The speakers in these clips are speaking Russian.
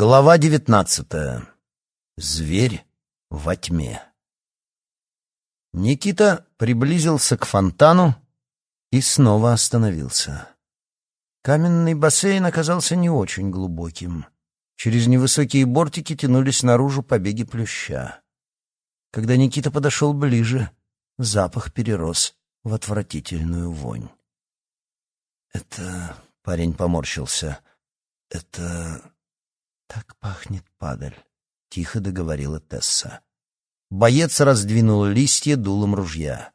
Глава девятнадцатая. Зверь во тьме. Никита приблизился к фонтану и снова остановился. Каменный бассейн оказался не очень глубоким. Через невысокие бортики тянулись наружу побеги плюща. Когда Никита подошел ближе, запах перерос в отвратительную вонь. «Это...» — парень поморщился. «Это...» «Так пахнет падаль», — тихо договорила Тесса. Боец раздвинул листья дулом ружья.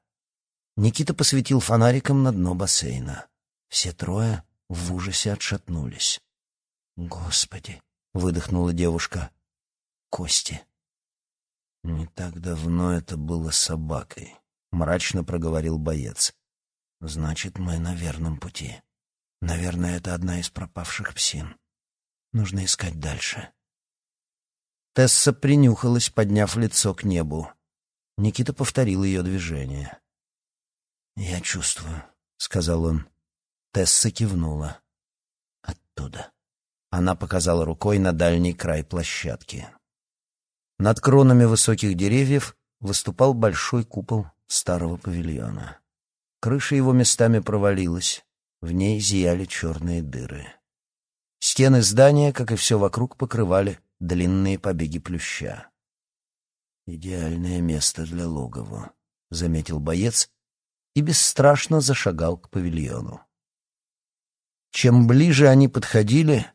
Никита посветил фонариком на дно бассейна. Все трое в ужасе отшатнулись. «Господи!» — выдохнула девушка. «Кости!» «Не так давно это было собакой», — мрачно проговорил боец. «Значит, мы на верном пути. Наверное, это одна из пропавших псин. Нужно искать дальше. Тесса принюхалась, подняв лицо к небу. Никита повторил ее движение. «Я чувствую», — сказал он. Тесса кивнула. «Оттуда». Она показала рукой на дальний край площадки. Над кронами высоких деревьев выступал большой купол старого павильона. Крыша его местами провалилась, в ней зияли черные дыры. Стены здания, как и все вокруг, покрывали длинные побеги плюща. «Идеальное место для логова», — заметил боец и бесстрашно зашагал к павильону. Чем ближе они подходили,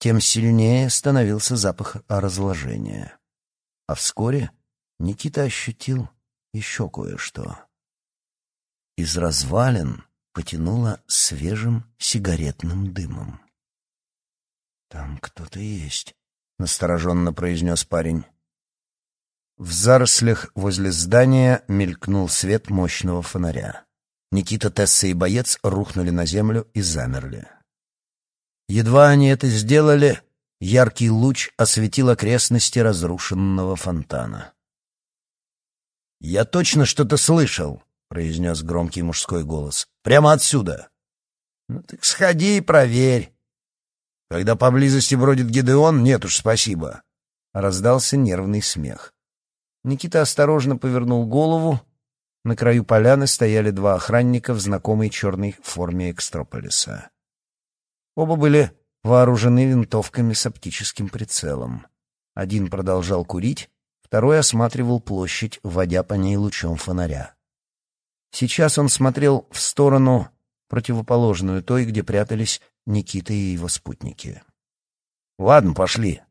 тем сильнее становился запах разложения. А вскоре Никита ощутил еще кое-что. Из развалин потянуло свежим сигаретным дымом. «Там кто-то есть», — настороженно произнес парень. В зарослях возле здания мелькнул свет мощного фонаря. Никита, Тесса и боец рухнули на землю и замерли. Едва они это сделали, яркий луч осветил окрестности разрушенного фонтана. «Я точно что-то слышал», — произнес громкий мужской голос. «Прямо отсюда». «Ну так сходи и проверь», когда поблизости бродит Гидеон, нет уж, спасибо. Раздался нервный смех. Никита осторожно повернул голову. На краю поляны стояли два охранника в знакомой черной форме Экстрополиса. Оба были вооружены винтовками с оптическим прицелом. Один продолжал курить, второй осматривал площадь, вводя по ней лучом фонаря. Сейчас он смотрел в сторону, противоположную той, где прятались Никита и его спутники. «Ладно, пошли».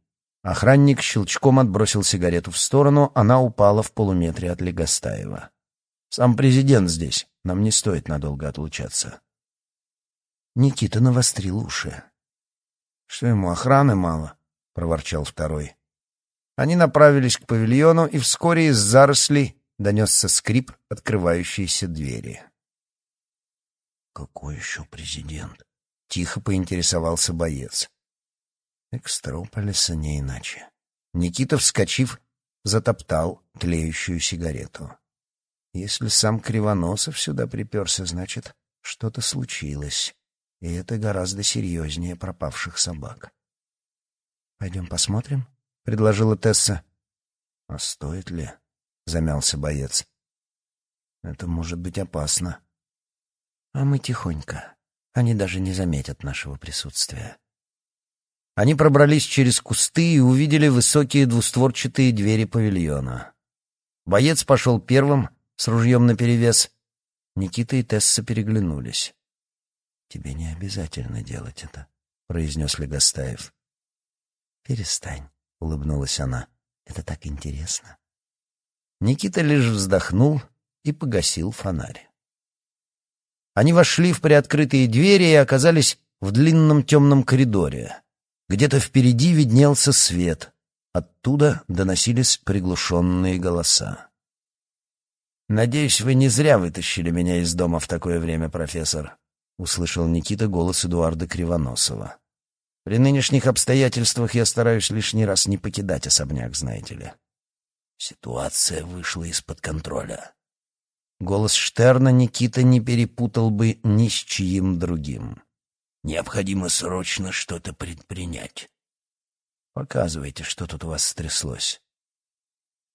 Охранник щелчком отбросил сигарету в сторону, она упала в полуметре от Легостаева. «Сам президент здесь, нам не стоит надолго отлучаться». Никита навострил уши. «Что ему, охраны мало?» — проворчал второй. Они направились к павильону, и вскоре из зарослей донесся скрип открывающейся двери. «Какой еще президент?» Тихо поинтересовался боец. Экстрополиса не иначе. Никита, вскочив, затоптал тлеющую сигарету. Если сам Кривоносов сюда приперся, значит, что-то случилось. И это гораздо серьезнее пропавших собак. «Пойдем посмотрим?» — предложила Тесса. «А стоит ли?» — замялся боец. «Это может быть опасно». «А мы тихонько. Они даже не заметят нашего присутствия. Они пробрались через кусты и увидели высокие двустворчатые двери павильона. Боец пошел первым, с ружьем наперевес. Никита и Тесса переглянулись. «Тебе не обязательно делать это», — произнес Легостаев. «Перестань», — улыбнулась она. «Это так интересно». Никита лишь вздохнул и погасил фонарь. Они вошли в приоткрытые двери и оказались в длинном темном коридоре. Где-то впереди виднелся свет. Оттуда доносились приглушенные голоса. «Надеюсь, вы не зря вытащили меня из дома в такое время, профессор», — услышал Никита голос Эдуарда Кривоносова. «При нынешних обстоятельствах я стараюсь лишний раз не покидать особняк, знаете ли». Ситуация вышла из-под контроля. Голос Штерна Никита не перепутал бы ни с чьим другим. «Необходимо срочно что-то предпринять». Показывайте, что тут у вас стряслось.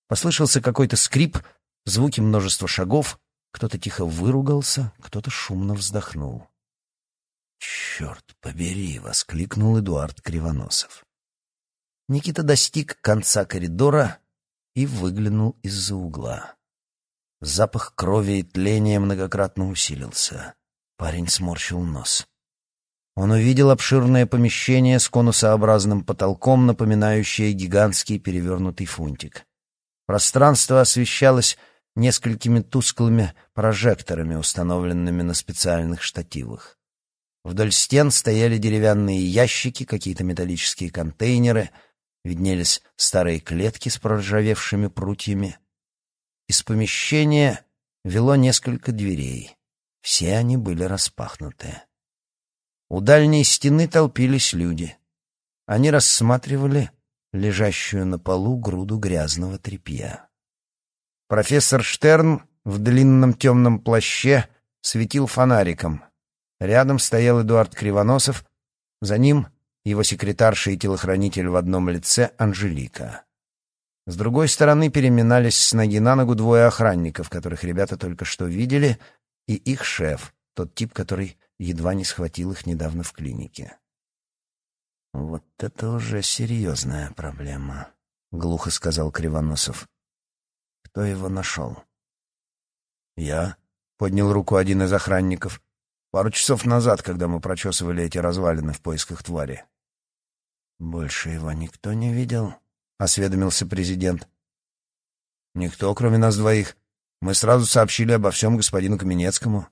Послышался какой-то скрип, звуки множества шагов, кто-то тихо выругался, кто-то шумно вздохнул. «Черт побери!» — воскликнул Эдуард Кривоносов. Никита достиг конца коридора и выглянул из-за угла. Запах крови и тления многократно усилился. Парень сморщил нос. Он увидел обширное помещение с конусообразным потолком, напоминающее гигантский перевернутый фунтик. Пространство освещалось несколькими тусклыми прожекторами, установленными на специальных штативах. Вдоль стен стояли деревянные ящики, какие-то металлические контейнеры, виднелись старые клетки с проржавевшими прутьями. Из помещения вело несколько дверей. Все они были распахнуты. У дальней стены толпились люди. Они рассматривали лежащую на полу груду грязного тряпья. Профессор Штерн в длинном темном плаще светил фонариком, Рядом стоял Эдуард Кривоносов, за ним его секретарша и телохранитель в одном лице Анжелика. С другой стороны переминались с ноги на ногу двое охранников, которых ребята только что видели, и их шеф, тот тип, который едва не схватил их недавно в клинике. «Вот это уже серьезная проблема», — глухо сказал Кривоносов. «Кто его нашел?» «Я», — поднял руку один из охранников. Пару часов назад, когда мы прочесывали эти развалины в поисках твари. «Больше его никто не видел?» — осведомился президент. «Никто, кроме нас двоих. Мы сразу сообщили обо всем господину Каменецкому».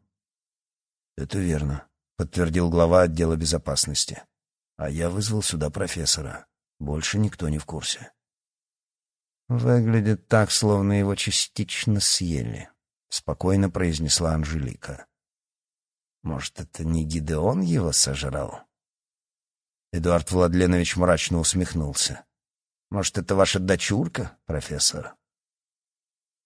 «Это верно», — подтвердил глава отдела безопасности. «А я вызвал сюда профессора. Больше никто не в курсе». «Выглядит так, словно его частично съели», — спокойно произнесла Анжелика. Может, это не Гидеон его сожрал? Эдуард Владленович мрачно усмехнулся. Может, это ваша дочурка, профессор?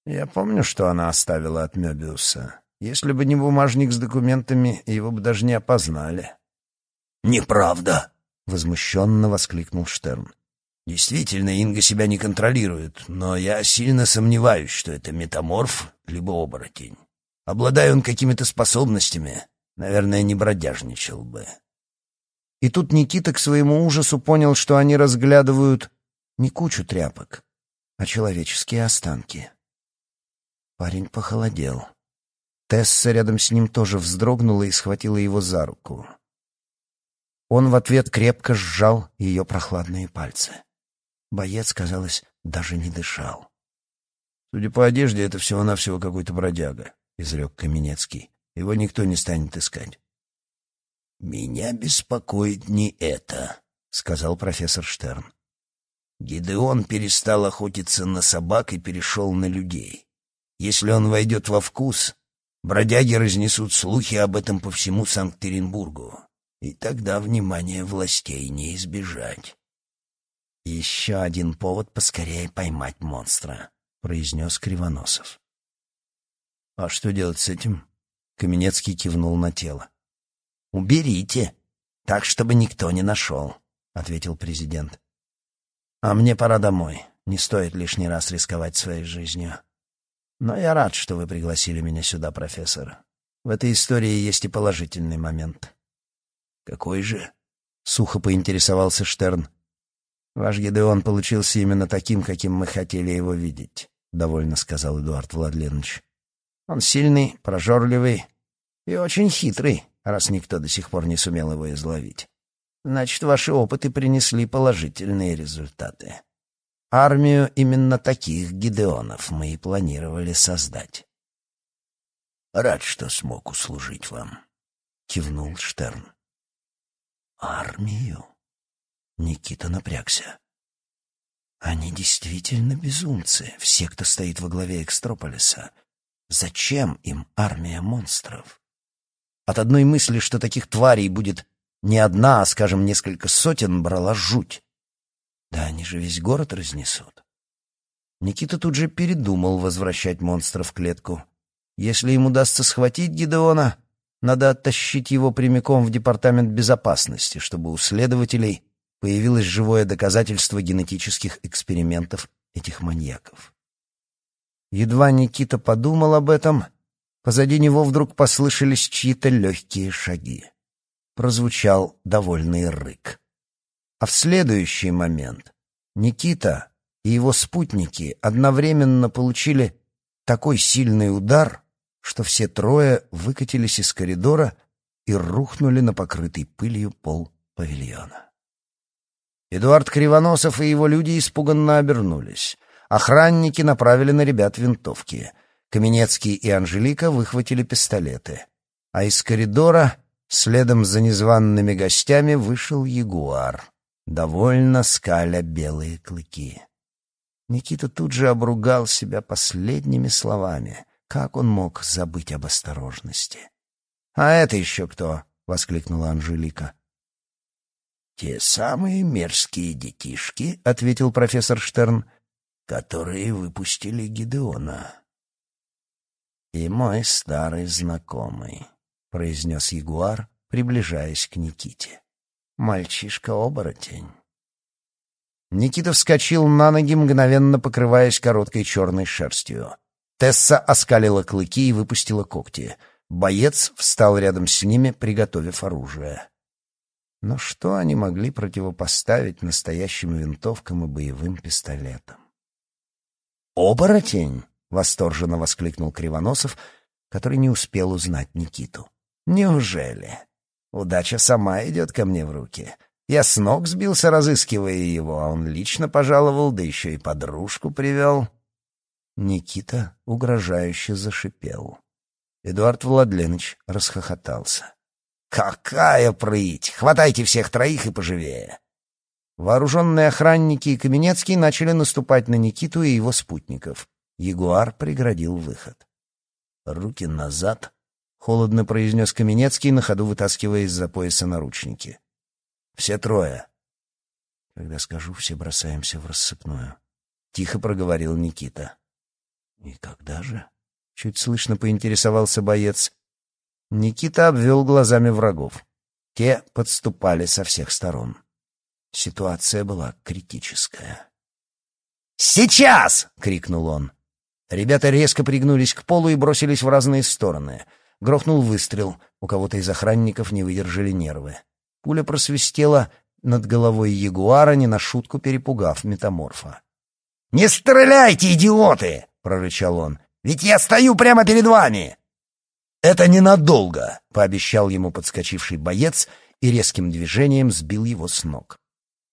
Я помню, что она оставила от Мёбиуса. Если бы не бумажник с документами, его бы даже не опознали. «Неправда!» — возмущенно воскликнул Штерн. «Действительно, Инга себя не контролирует, но я сильно сомневаюсь, что это метаморф либо оборотень. Обладая он какими-то способностями, Наверное, не бродяжничал бы. И тут Никита к своему ужасу понял, что они разглядывают не кучу тряпок, а человеческие останки. Парень похолодел. Тесса рядом с ним тоже вздрогнула и схватила его за руку. Он в ответ крепко сжал ее прохладные пальцы. Боец, казалось, даже не дышал. «Судя по одежде, это всего-навсего какой-то бродяга», — изрек Каменецкий. Его никто не станет искать. «Меня беспокоит не это», — сказал профессор Штерн. Гидеон перестал охотиться на собак и перешел на людей. Если он войдет во вкус, бродяги разнесут слухи об этом по всему Санкт-Петербургу, и тогда внимание властей не избежать. «Еще один повод поскорее поймать монстра», — произнес Кривоносов. «А что делать с этим?» Каменецкий кивнул на тело. «Уберите, так, чтобы никто не нашел», — ответил президент. «А мне пора домой. Не стоит лишний раз рисковать своей жизнью. Но я рад, что вы пригласили меня сюда, профессор. В этой истории есть и положительный момент». «Какой же?» — сухо поинтересовался Штерн. «Ваш Гедеон получился именно таким, каким мы хотели его видеть», — довольно сказал Эдуард Владленович. Он сильный, прожорливый и очень хитрый, раз никто до сих пор не сумел его изловить. Значит, ваши опыты принесли положительные результаты. Армию именно таких Гидеонов мы и планировали создать. «Рад, что смог услужить вам», — кивнул Штерн. «Армию?» Никита напрягся. «Они действительно безумцы, все, кто стоит во главе Экстрополиса. Зачем им армия монстров? От одной мысли, что таких тварей будет не одна, а, скажем, несколько сотен, брала жуть. Да они же весь город разнесут. Никита тут же передумал возвращать монстра в клетку. Если им удастся схватить Гидеона, надо оттащить его прямиком в департамент безопасности, чтобы у следователей появилось живое доказательство генетических экспериментов этих маньяков. Едва Никита подумал об этом, позади него вдруг послышались чьи-то легкие шаги. Прозвучал довольный рык. А в следующий момент Никита и его спутники одновременно получили такой сильный удар, что все трое выкатились из коридора и рухнули на покрытый пылью пол павильона. Эдуард Кривоносов и его люди испуганно обернулись. Охранники направили на ребят винтовки. Каменецкий и Анжелика выхватили пистолеты. А из коридора, следом за незваными гостями, вышел ягуар, довольно скаля белые клыки. Никита тут же обругал себя последними словами. Как он мог забыть об осторожности? «А это еще кто?» — воскликнула Анжелика. «Те самые мерзкие детишки», — ответил профессор Штерн, — «которые выпустили Гидеона». «И мой старый знакомый», — произнес Ягуар, приближаясь к Никите. «Мальчишка-оборотень». Никита вскочил на ноги, мгновенно покрываясь короткой черной шерстью. Тесса оскалила клыки и выпустила когти. Боец встал рядом с ними, приготовив оружие. Но что они могли противопоставить настоящим винтовкам и боевым пистолетам? «Оборотень!» — восторженно воскликнул Кривоносов, который не успел узнать Никиту. «Неужели? Удача сама идет ко мне в руки. Я с ног сбился, разыскивая его, а он лично пожаловал, да еще и подружку привел. Никита угрожающе зашипел. Эдуард Владленович расхохотался. «Какая прыть! Хватайте всех троих и поживее!» Вооруженные охранники и Каменецкий начали наступать на Никиту и его спутников. Ягуар преградил выход. «Руки назад!» — холодно произнес Каменецкий, на ходу вытаскивая из-за пояса наручники. Все трое. Когда скажу, все бросаемся в рассыпную. Тихо проговорил Никита. И когда же? Чуть слышно поинтересовался боец. Никита обвел глазами врагов. Те подступали со всех сторон. Ситуация была критическая. «Сейчас!» — крикнул он. Ребята резко пригнулись к полу и бросились в разные стороны. Грохнул выстрел. У кого-то из охранников не выдержали нервы. Пуля просвистела над головой ягуара, не на шутку перепугав метаморфа. «Не стреляйте, идиоты!» — прорычал он. «Ведь я стою прямо перед вами!» «Это ненадолго!» — пообещал ему подскочивший боец и резким движением сбил его с ног.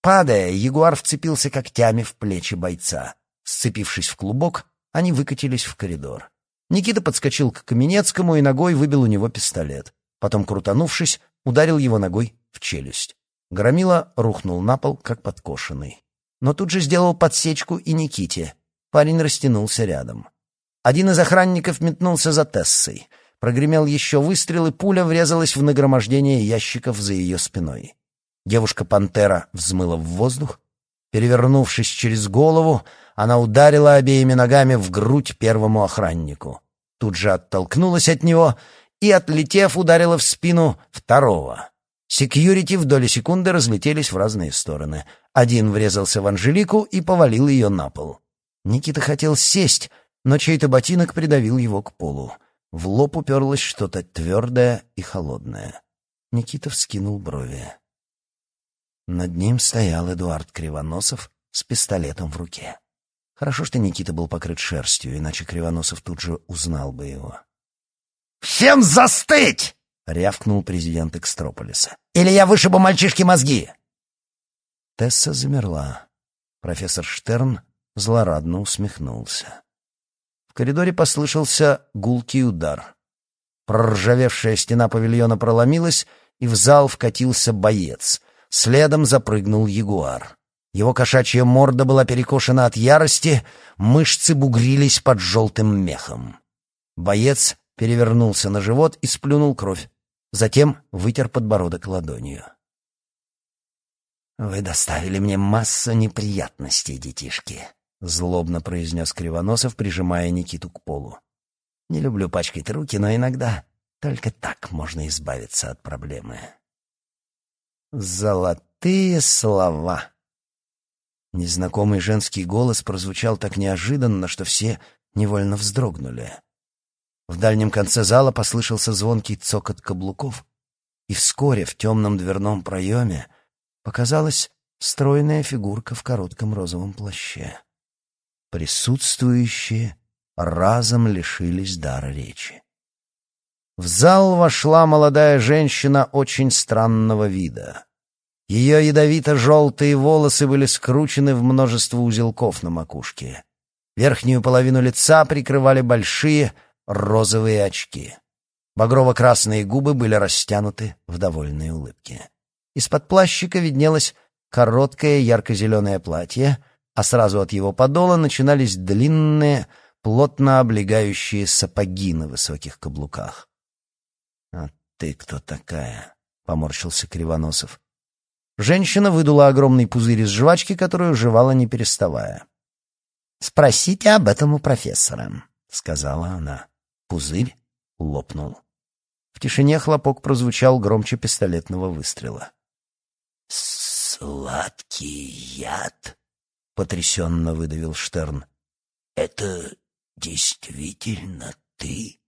Падая, ягуар вцепился когтями в плечи бойца. Сцепившись в клубок, они выкатились в коридор. Никита подскочил к Каменецкому и ногой выбил у него пистолет. Потом, крутанувшись, ударил его ногой в челюсть. Громила рухнул на пол, как подкошенный. Но тут же сделал подсечку и Никите. Парень растянулся рядом. Один из охранников метнулся за Тессой. Прогремел еще выстрел, и пуля врезалась в нагромождение ящиков за ее спиной. Девушка-пантера взмыла в воздух. Перевернувшись через голову, она ударила обеими ногами в грудь первому охраннику. Тут же оттолкнулась от него и, отлетев, ударила в спину второго. Секьюрити в доли секунды разлетелись в разные стороны. Один врезался в Анжелику и повалил ее на пол. Никита хотел сесть, но чей-то ботинок придавил его к полу. В лоб уперлось что-то твердое и холодное. Никита вскинул брови. Над ним стоял Эдуард Кривоносов с пистолетом в руке. Хорошо, что Никита был покрыт шерстью, иначе Кривоносов тут же узнал бы его. «Всем застыть!» — рявкнул президент Экстрополиса. «Или я вышибу мальчишке мозги!» Тесса замерла. Профессор Штерн злорадно усмехнулся. В коридоре послышался гулкий удар. Проржавевшая стена павильона проломилась, и в зал вкатился боец. Следом запрыгнул ягуар. Его кошачья морда была перекошена от ярости, мышцы бугрились под желтым мехом. Боец перевернулся на живот и сплюнул кровь. Затем вытер подбородок ладонью. «Вы доставили мне массу неприятностей, детишки», — злобно произнес Кривоносов, прижимая Никиту к полу. «Не люблю пачкать руки, но иногда только так можно избавиться от проблемы». «Золотая Золотые слова. Незнакомый женский голос прозвучал так неожиданно, что все невольно вздрогнули. В дальнем конце зала послышался звонкий цокот каблуков, и вскоре в темном дверном проеме показалась стройная фигурка в коротком розовом плаще. Присутствующие разом лишились дара речи. В зал вошла молодая женщина очень странного вида. Ее ядовито-желтые волосы были скручены в множество узелков на макушке. Верхнюю половину лица прикрывали большие розовые очки. Багрово-красные губы были растянуты в довольной улыбке. Из-под плащика виднелось короткое ярко-зеленое платье, а сразу от его подола начинались длинные, плотно облегающие сапоги на высоких каблуках. «А ты кто такая?» — поморщился Кривоносов. Женщина выдула огромный пузырь из жвачки, которую жевала не переставая. «Спросите об этом у профессора», — сказала она. Пузырь лопнул. В тишине хлопок прозвучал громче пистолетного выстрела. «Сладкий яд?» — потрясенно выдавил Штерн. «Это действительно ты?»